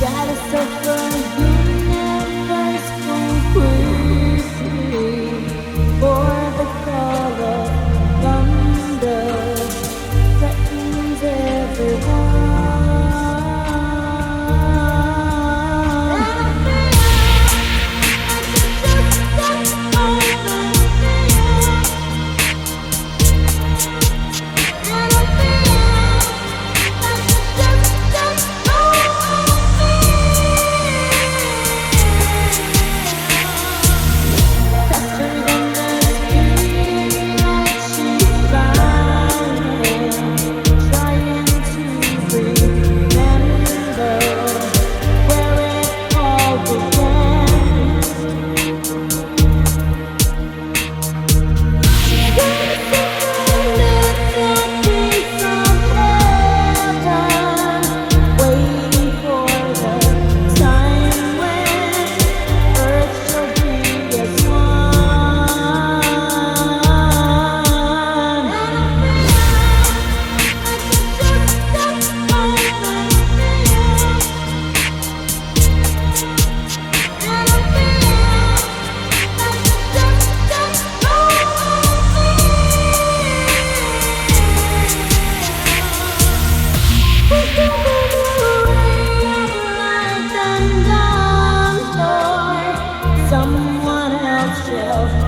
That is so you. myself